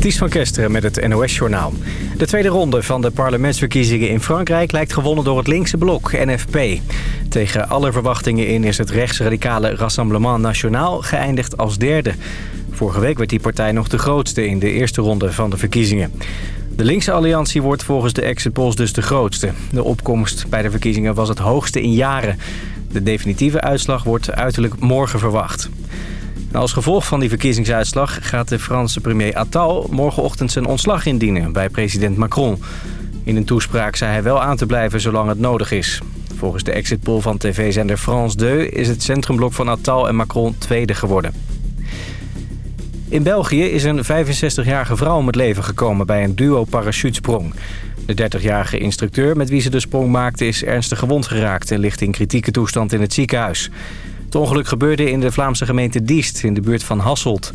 Ties van Kesteren met het NOS-journaal. De tweede ronde van de parlementsverkiezingen in Frankrijk... lijkt gewonnen door het linkse blok, NFP. Tegen alle verwachtingen in is het rechtsradicale Rassemblement National... geëindigd als derde. Vorige week werd die partij nog de grootste in de eerste ronde van de verkiezingen. De linkse alliantie wordt volgens de exit polls dus de grootste. De opkomst bij de verkiezingen was het hoogste in jaren. De definitieve uitslag wordt uiterlijk morgen verwacht. Als gevolg van die verkiezingsuitslag gaat de Franse premier Attal morgenochtend zijn ontslag indienen bij president Macron. In een toespraak zei hij wel aan te blijven zolang het nodig is. Volgens de exit poll van tv-zender France 2 is het centrumblok van Attal en Macron tweede geworden. In België is een 65-jarige vrouw om het leven gekomen bij een duo parachutesprong. De 30-jarige instructeur met wie ze de sprong maakte is ernstig gewond geraakt... en ligt in kritieke toestand in het ziekenhuis. Het ongeluk gebeurde in de Vlaamse gemeente Diest in de buurt van Hasselt.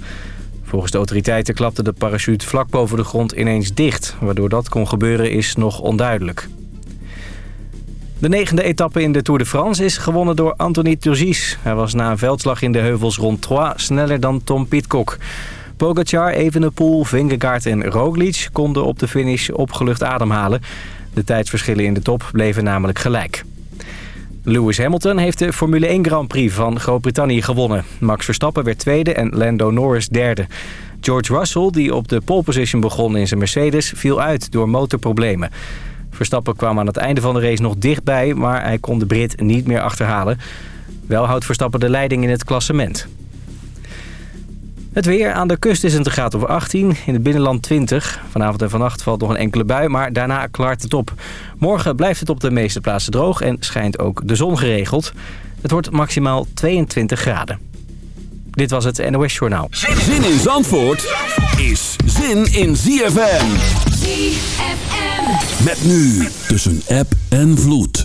Volgens de autoriteiten klapte de parachute vlak boven de grond ineens dicht. Waardoor dat kon gebeuren is nog onduidelijk. De negende etappe in de Tour de France is gewonnen door Anthony Turgis. Hij was na een veldslag in de heuvels rond Troyes sneller dan Tom Pitcock. Pogacar, Evenepoel, Vingegaard en Roglic konden op de finish opgelucht ademhalen. De tijdsverschillen in de top bleven namelijk gelijk. Lewis Hamilton heeft de Formule 1 Grand Prix van Groot-Brittannië gewonnen. Max Verstappen werd tweede en Lando Norris derde. George Russell, die op de pole position begon in zijn Mercedes, viel uit door motorproblemen. Verstappen kwam aan het einde van de race nog dichtbij, maar hij kon de Brit niet meer achterhalen. Wel houdt Verstappen de leiding in het klassement. Het weer aan de kust is een graad of 18, in het binnenland 20. Vanavond en vannacht valt nog een enkele bui, maar daarna klaart het op. Morgen blijft het op de meeste plaatsen droog en schijnt ook de zon geregeld. Het wordt maximaal 22 graden. Dit was het NOS Journaal. Zin in Zandvoort is zin in ZFM. ZFM. Met nu tussen app en vloed.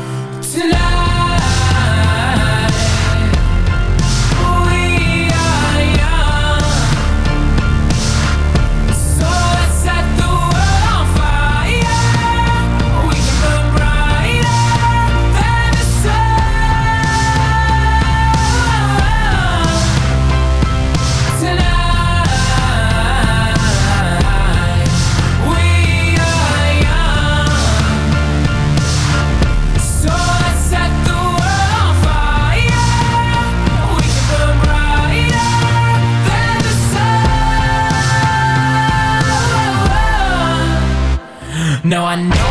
No,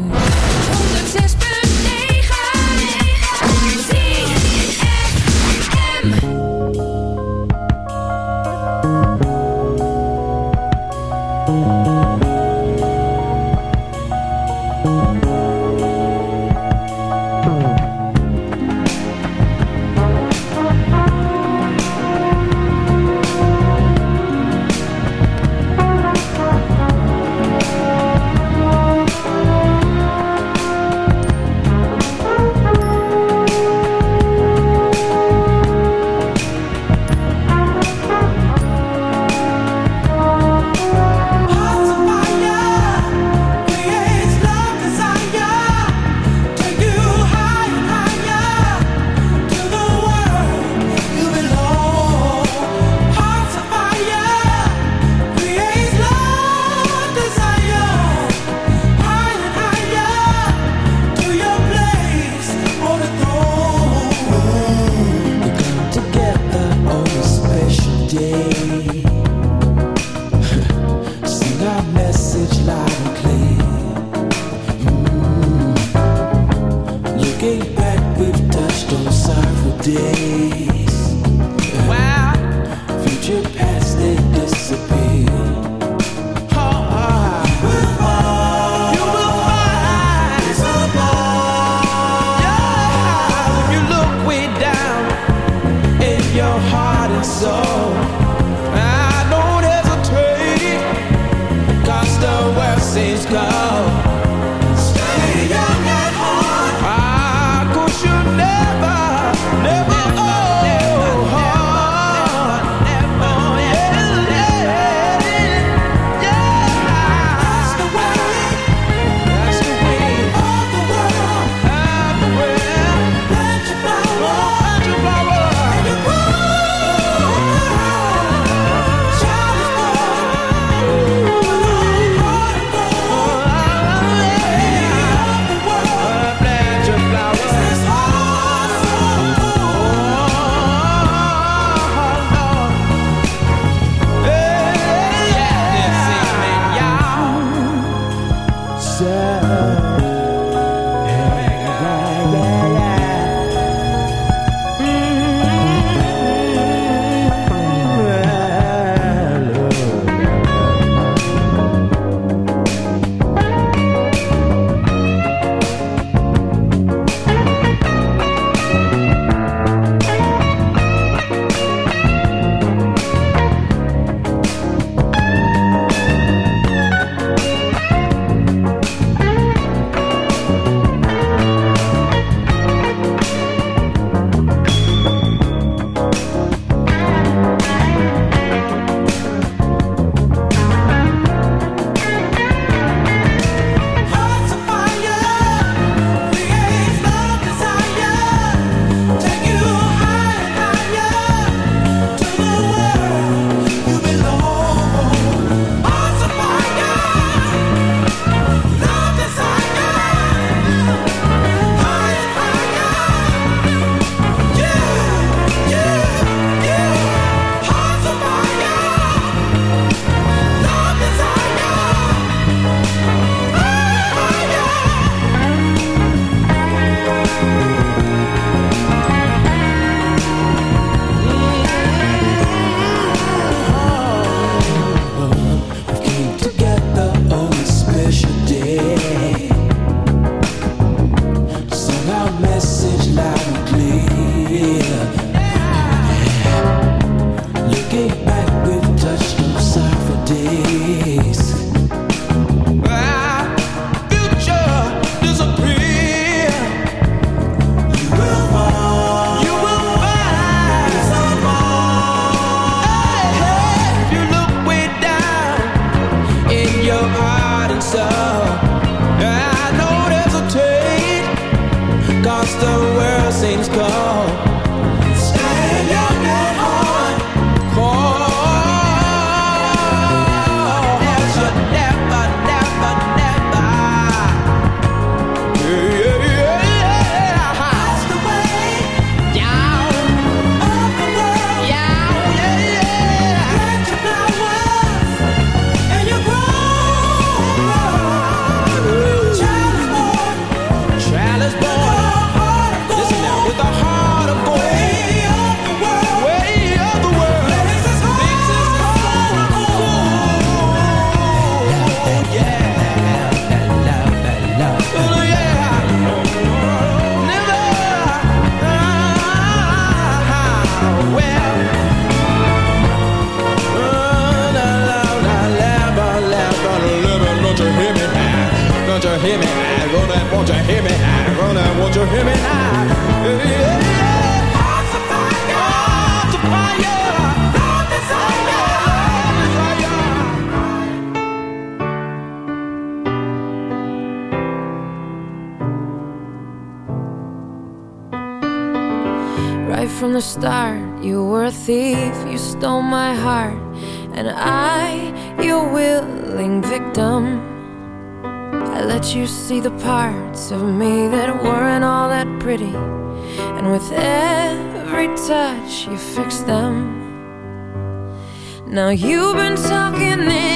Now you've been talking in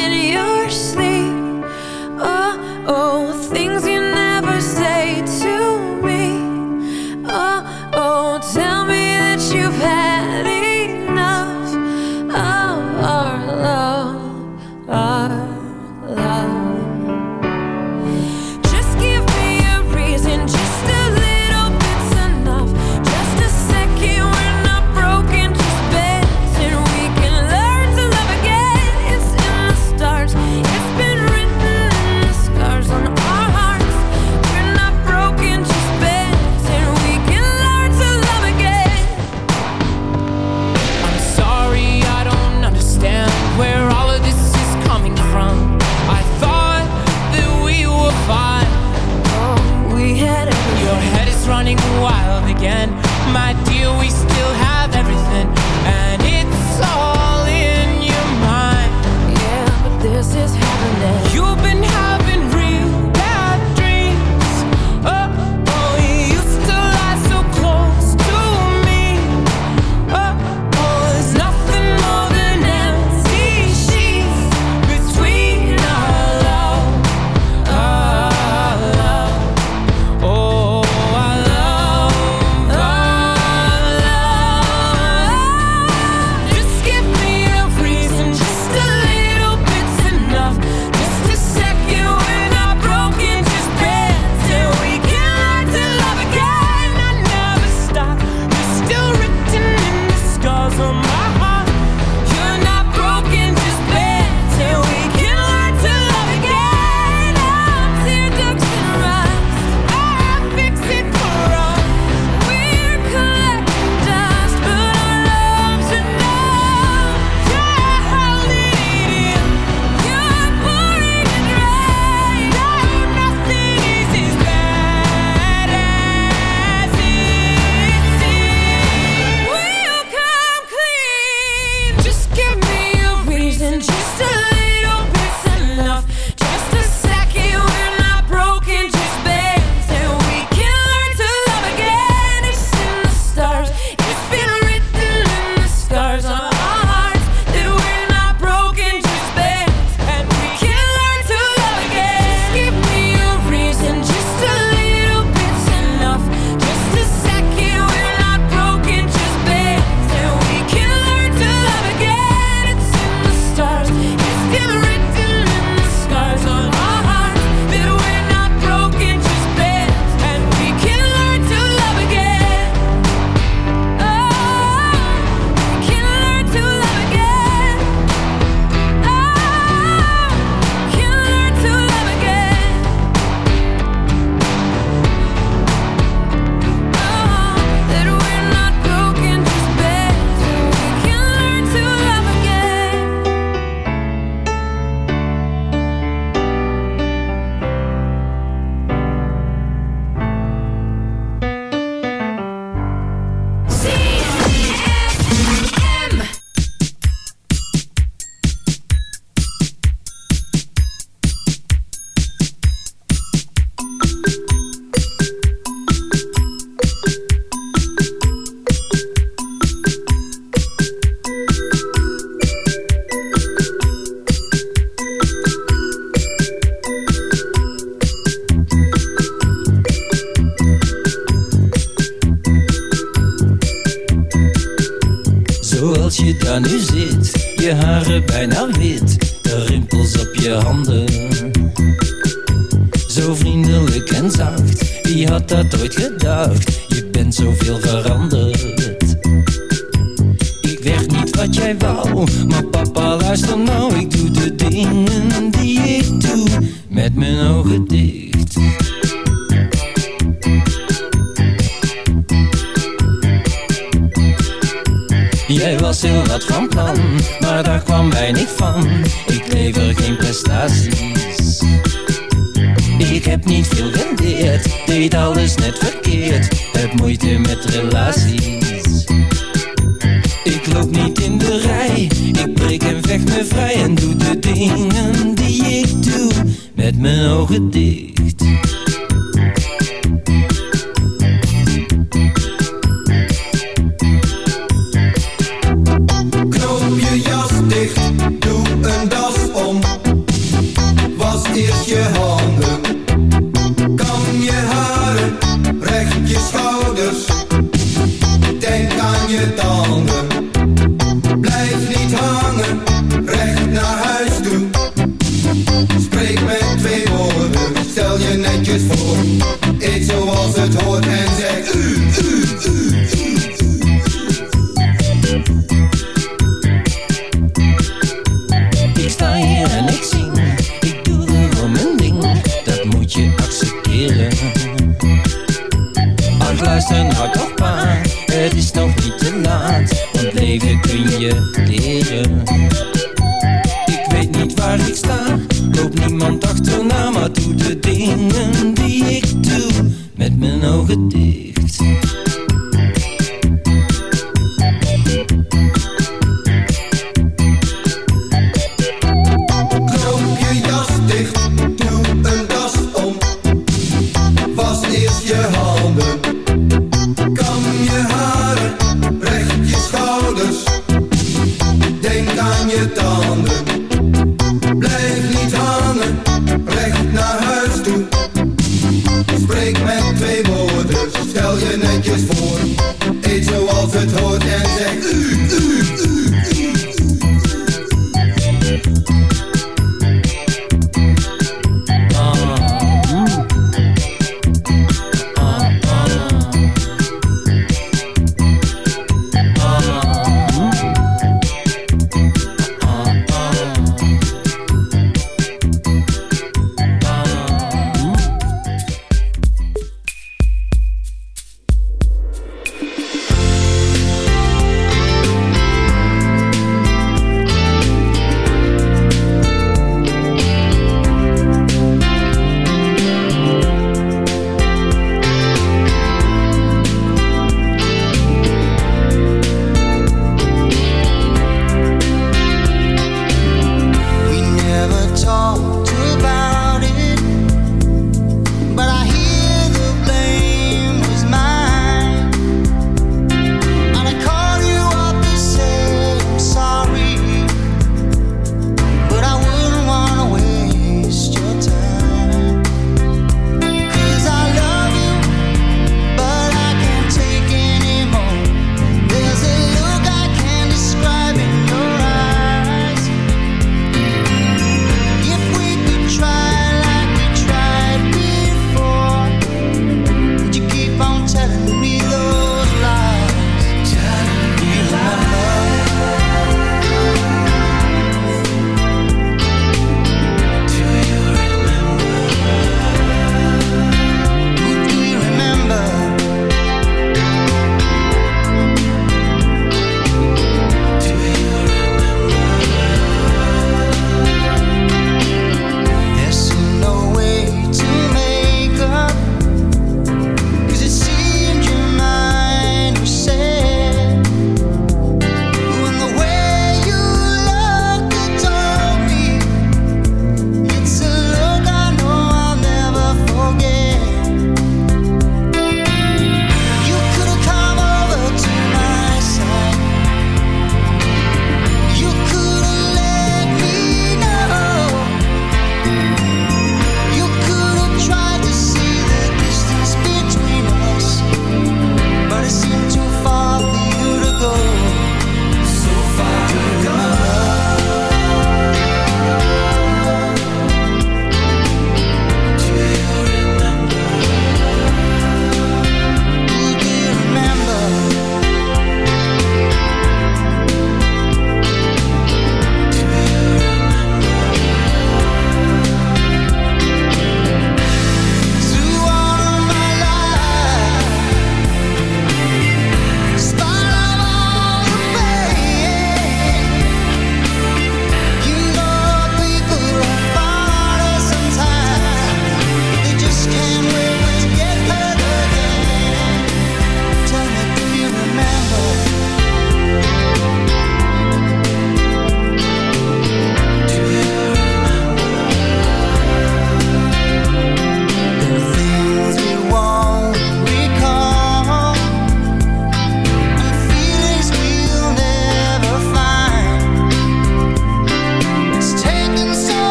papa luister nou Ik doe de dingen die ik doe Met mijn ogen dicht. Jij was heel wat van plan Maar daar kwam weinig van. Ik lever geen prestaties. Ik heb niet veel rendeerd, deed alles net verkeerd. Heb moeite met relaties. Ik loop niet in de rij, zeg me vrij en doe de dingen die ik doe Met mijn ogen dicht.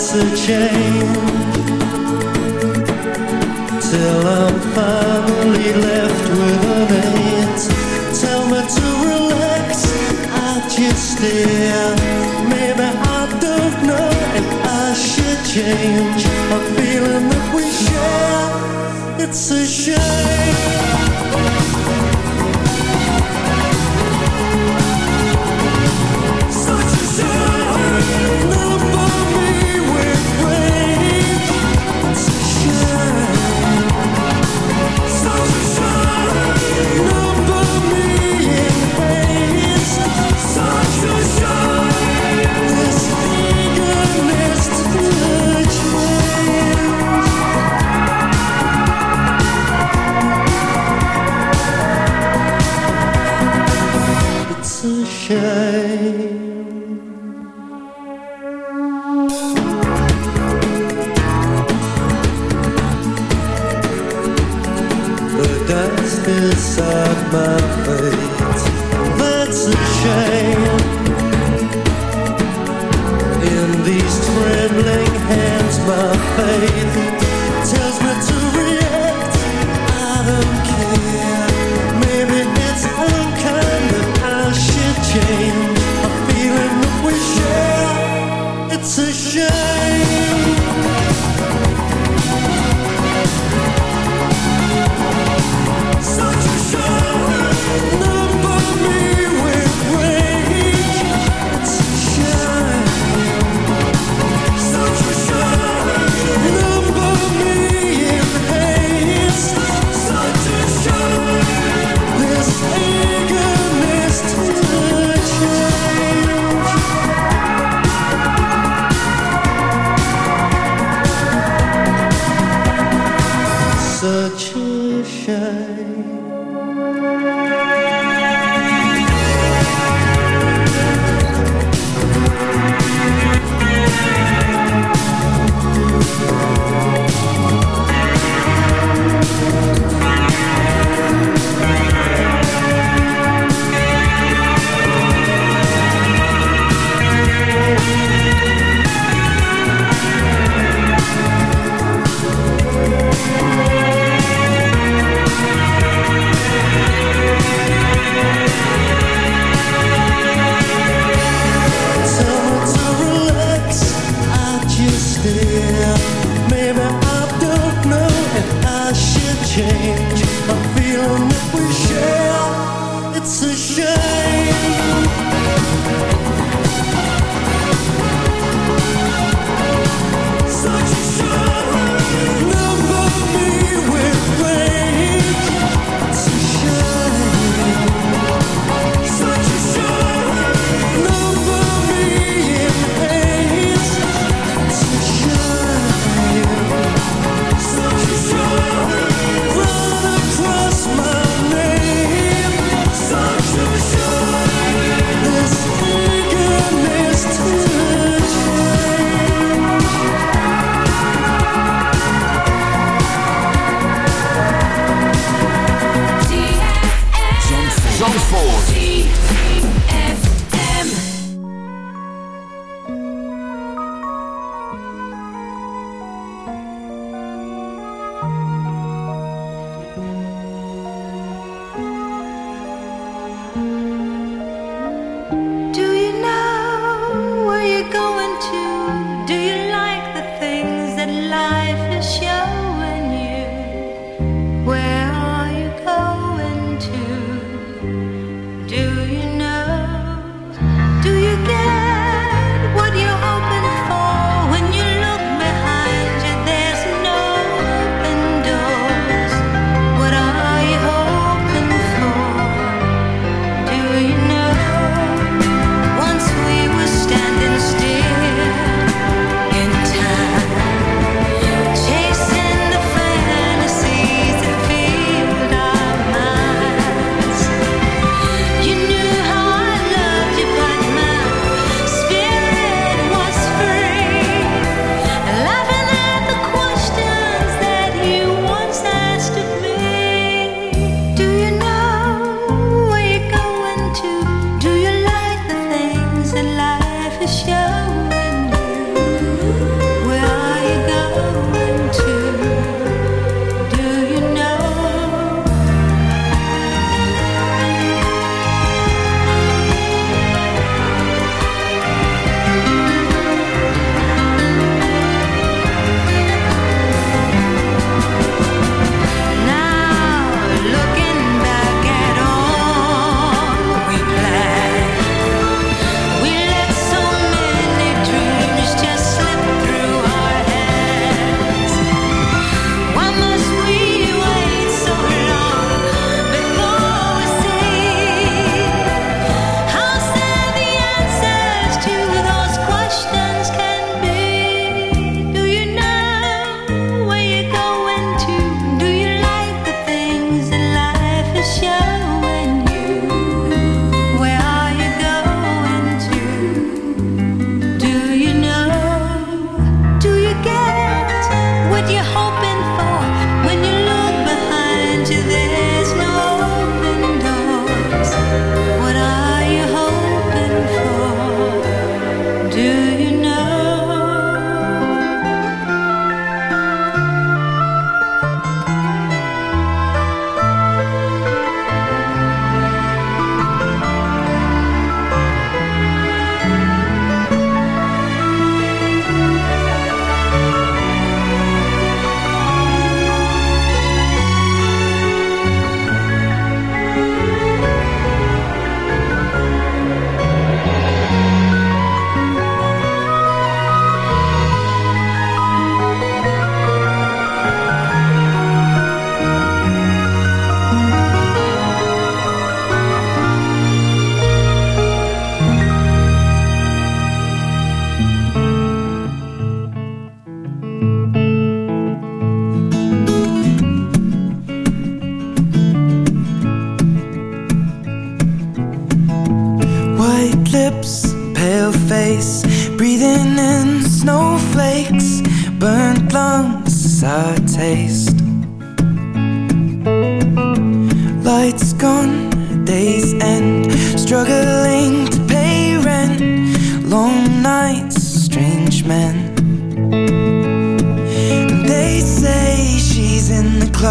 and that's a change. Till I'm finally left with an eight. Tell me to relax, I just stare. Maybe I don't know if I should change a feeling that we share. It's a shame.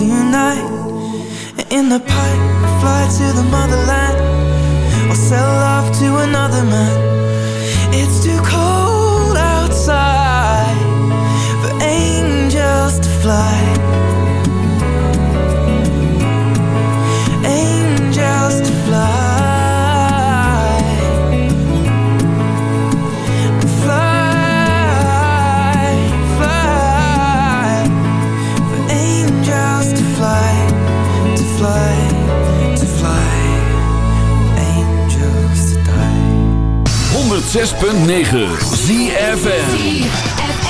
tonight. In the pipe, fly to the motherland or sell love to another man. It's too cold outside for angels to fly. 106.9 ZFN